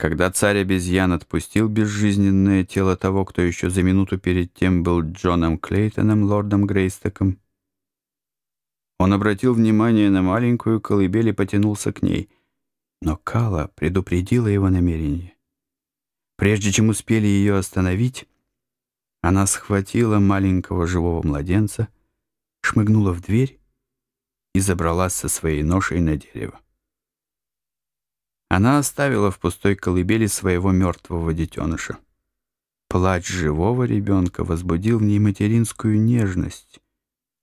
Когда царь обезьян отпустил безжизненное тело того, кто еще за минуту перед тем был Джоном Клейтоном, лордом Грейстоком, он обратил внимание на маленькую колыбель и потянулся к ней, но Кала предупредила его намерение. Прежде чем успели ее остановить, она схватила маленького живого младенца, шмыгнула в дверь и забралась со своей ношей на дерево. Она оставила в пустой колыбели своего мертвого детеныша. Плач живого ребенка возбудил в ней материнскую нежность,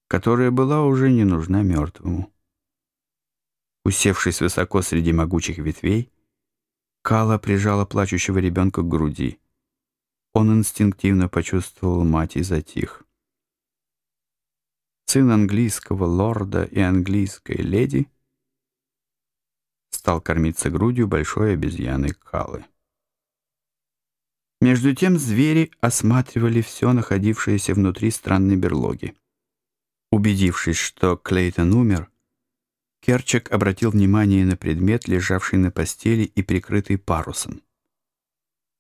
которая была уже не нужна мертвому. Усевшись высоко среди могучих ветвей, Кала прижала плачущего ребенка к груди. Он инстинктивно почувствовал мать и затих. Сын английского лорда и английской леди — стал кормиться грудью большой обезьяны Калы. Между тем звери осматривали все находившееся внутри странной берлоги. Убедившись, что Клейтон умер, Керчак обратил внимание на предмет, лежавший на постели и прикрытый парусом.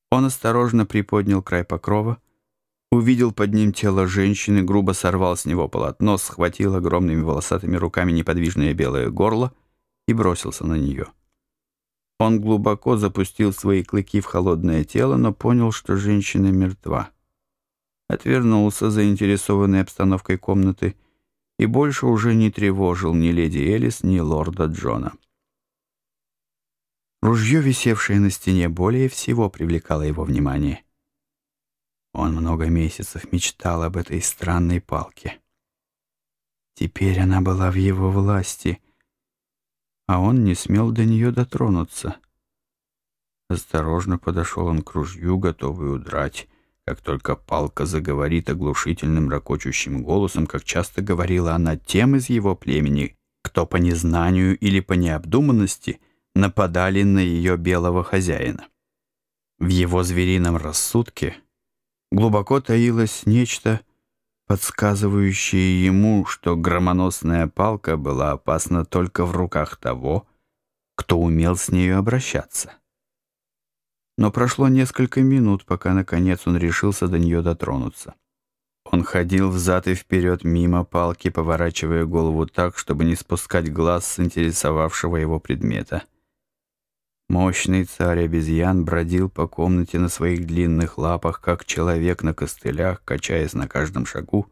Он осторожно приподнял край покрова, увидел под ним тело женщины, грубо сорвал с него полотно, схватил огромными волосатыми руками неподвижное белое горло — и бросился на нее. Он глубоко запустил свои клыки в холодное тело, но понял, что женщина мертва. Отвернулся, заинтересованный обстановкой комнаты, и больше уже не тревожил ни леди Элис, ни лорда Джона. Ружье, висевшее на стене, более всего привлекало его внимание. Он много месяцев мечтал об этой странной палке. Теперь она была в его власти — а он не смел до нее дотронуться. Осторожно подошел он к ружью, готовый удрать, как только палка заговорит оглушительным ракочущим голосом, как часто говорила она тем из его племени, кто по незнанию или по необдуманности нападали на ее белого хозяина. В его зверином рассудке глубоко таилось нечто, подсказывающие ему, что громоносная палка была опасна только в руках того, кто умел с нею обращаться. Но прошло несколько минут, пока, наконец, он решился до нее дотронуться. Он ходил взад и вперед мимо палки, поворачивая голову так, чтобы не спускать глаз с интересовавшего его предмета — Мощный царь обезьян бродил по комнате на своих длинных лапах, как человек на костылях, качаясь на каждом шагу,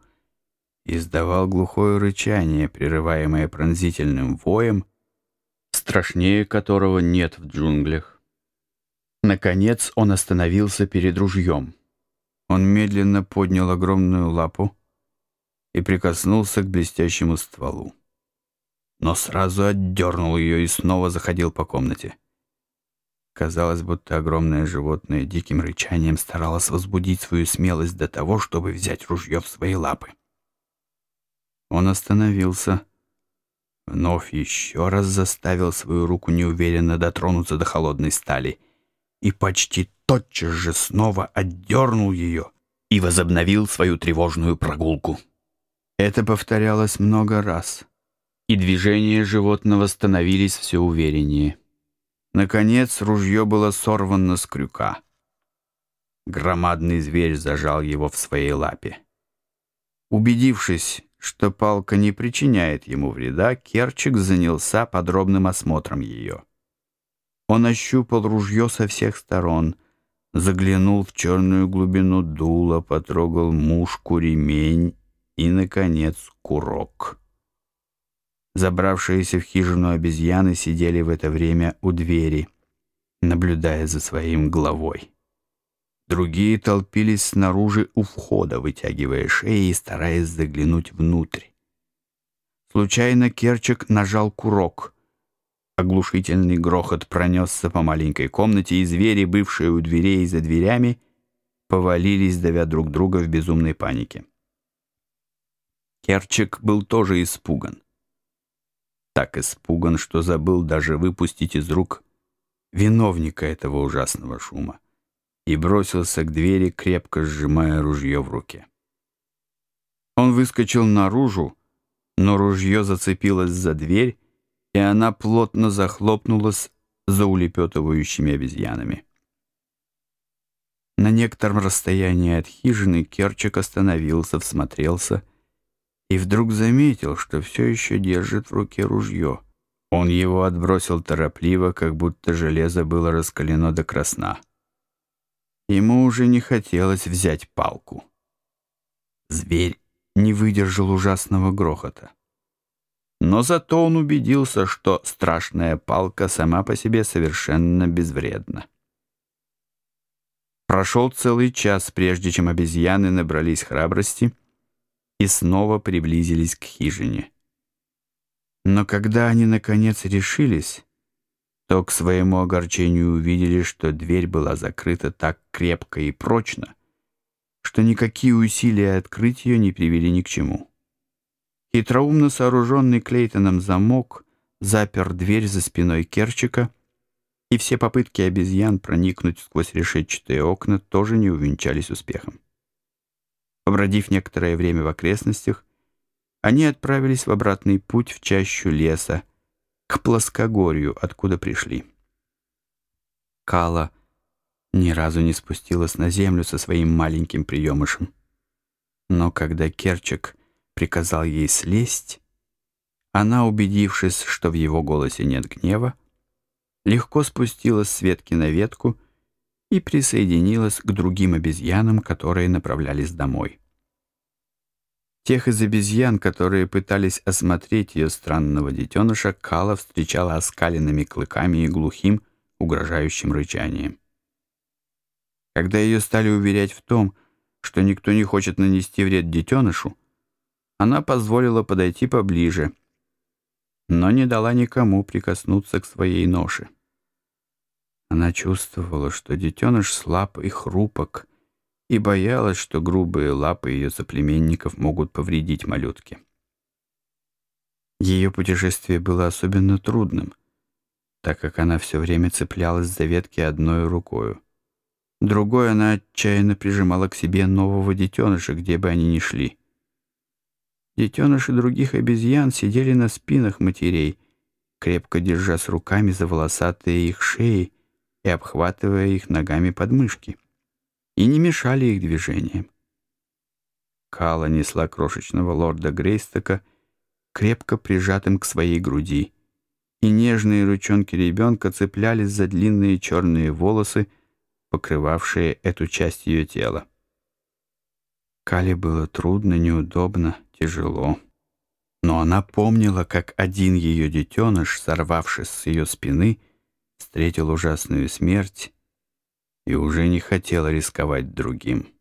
издавал глухое рычание, прерываемое пронзительным воем, страшнее которого нет в джунглях. Наконец он остановился перед ружьем. Он медленно поднял огромную лапу и прикоснулся к блестящему стволу. Но сразу отдернул ее и снова заходил по комнате. Казалось, будто огромное животное диким рычанием старалось возбудить свою смелость до того, чтобы взять ружье в свои лапы. Он остановился, вновь еще раз заставил свою руку неуверенно дотронуться до холодной стали и почти тотчас же снова отдернул ее и возобновил свою тревожную прогулку. Это повторялось много раз, и движения животного становились все увереннее. Наконец ружье было сорвано с крюка. Громадный зверь зажал его в своей лапе. Убедившись, что палка не причиняет ему вреда, Керчик занялся подробным осмотром ее. Он ощупал ружье со всех сторон, заглянул в черную глубину дула, потрогал мушку, ремень и, наконец, курок. Забравшиеся в хижину обезьяны сидели в это время у двери, наблюдая за своим главой. Другие толпились снаружи у входа, вытягивая шеи и стараясь заглянуть внутрь. Случайно Керчик нажал курок. Оглушительный грохот пронесся по маленькой комнате, и звери, бывшие у дверей и за дверями, повалились, давя друг друга в безумной панике. Керчик был тоже испуган так испуган, что забыл даже выпустить из рук виновника этого ужасного шума и бросился к двери, крепко сжимая ружье в руке. Он выскочил наружу, но ружье зацепилось за дверь, и она плотно захлопнулась за улепетывающими обезьянами. На некотором расстоянии от хижины Керчик остановился, всмотрелся и вдруг заметил, что все еще держит в руке ружье. Он его отбросил торопливо, как будто железо было раскалено до красна. Ему уже не хотелось взять палку. Зверь не выдержал ужасного грохота. Но зато он убедился, что страшная палка сама по себе совершенно безвредна. Прошел целый час, прежде чем обезьяны набрались храбрости и снова приблизились к хижине. Но когда они, наконец, решились, то к своему огорчению увидели, что дверь была закрыта так крепко и прочно, что никакие усилия открыть ее не привели ни к чему. Хитроумно сооруженный Клейтоном замок запер дверь за спиной Керчика — и все попытки обезьян проникнуть сквозь решетчатые окна тоже не увенчались успехом. Побродив некоторое время в окрестностях, они отправились в обратный путь в чащу леса, к плоскогорью, откуда пришли. Кала ни разу не спустилась на землю со своим маленьким приемышем. Но когда Керчик приказал ей слезть, она, убедившись, что в его голосе нет гнева, легко спустилась с ветки на ветку и присоединилась к другим обезьянам, которые направлялись домой. Тех из обезьян, которые пытались осмотреть ее странного детеныша, Кала встречала оскаленными клыками и глухим, угрожающим рычанием. Когда ее стали уверять в том, что никто не хочет нанести вред детенышу, она позволила подойти поближе, но не дала никому прикоснуться к своей ноше. Она чувствовала, что детеныш слаб и хрупок, и боялась, что грубые лапы ее соплеменников могут повредить малютке. Ее путешествие было особенно трудным, так как она все время цеплялась за ветки одной рукой. Другой она отчаянно прижимала к себе нового детеныша, где бы они ни шли. Детеныши других обезьян сидели на спинах матерей, крепко держась руками за волосатые их шеи, и обхватывая их ногами подмышки, и не мешали их движениям. Кала несла крошечного лорда Грейстока, крепко прижатым к своей груди, и нежные ручонки ребенка цеплялись за длинные черные волосы, покрывавшие эту часть ее тела. Кале было трудно, неудобно, тяжело. Но она помнила, как один ее детеныш, сорвавшись с ее спины, встретил ужасную смерть и уже не хотела рисковать другим.